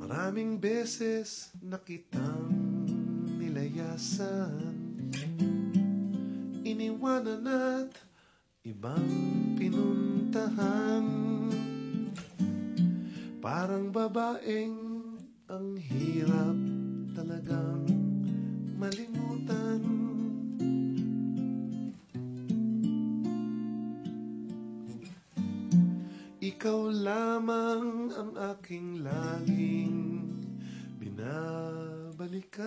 Maraming beses na kitang nilayasan. Iniwanan at ibang pinuntahan. Parang babaeng ang hirap talagang Ikaw lamang ang aking laging binabalikan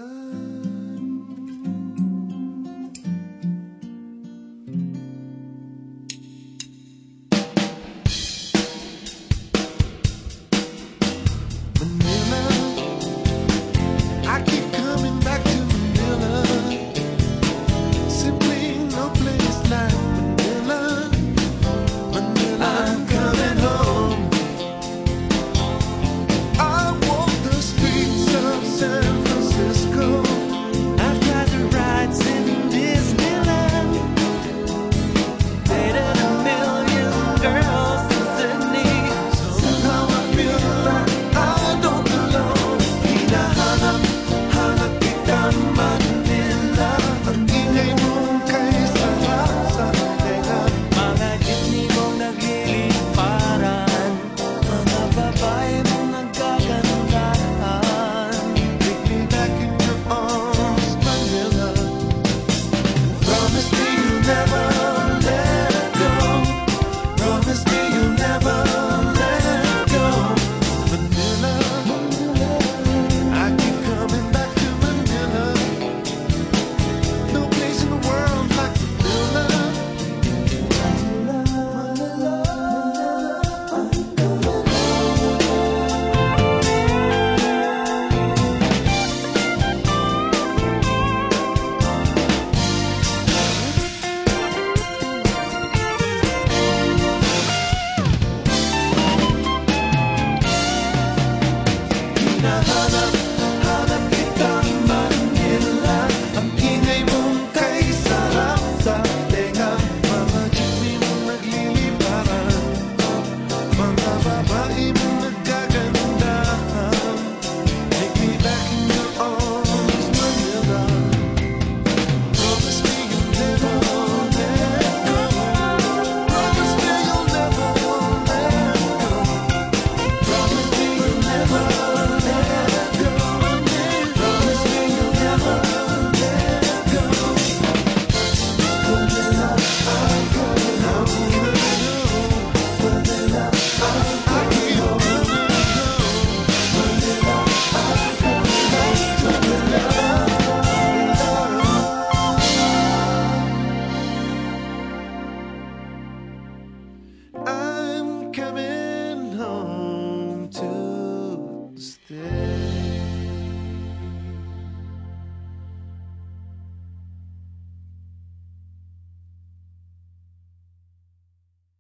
you.